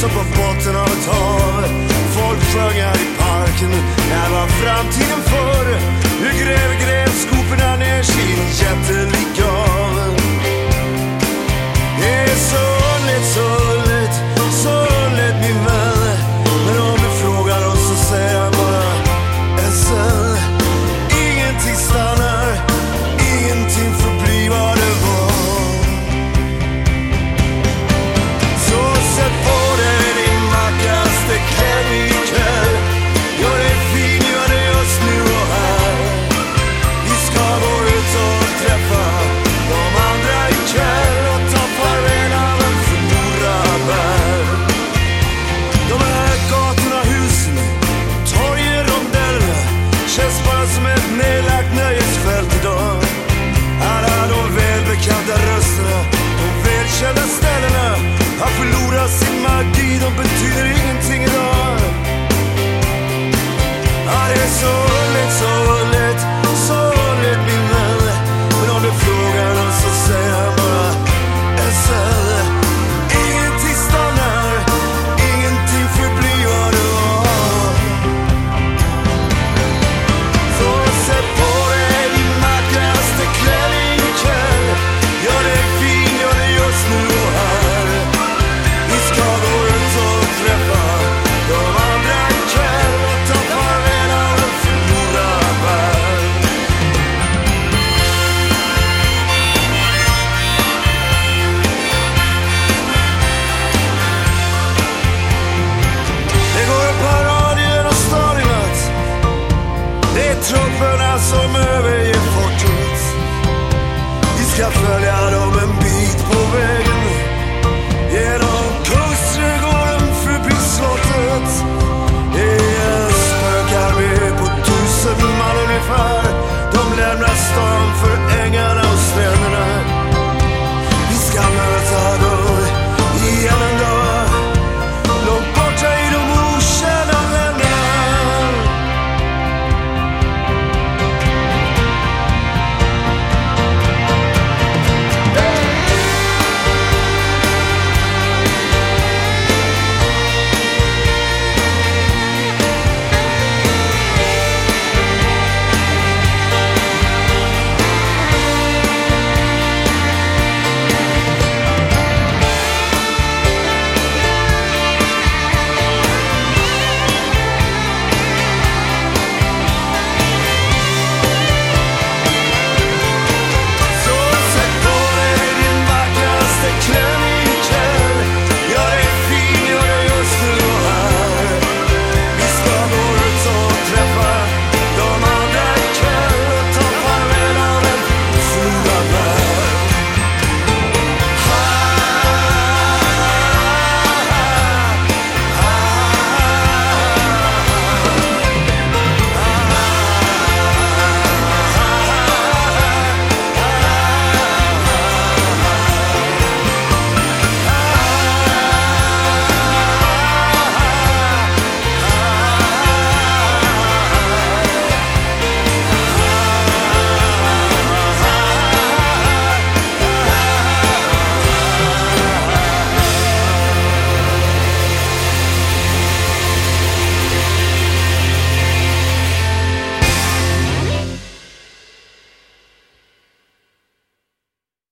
som på botten av ett hav. Folk sjöng här i parken. Här var framtiden kan följa dem en bit på väg.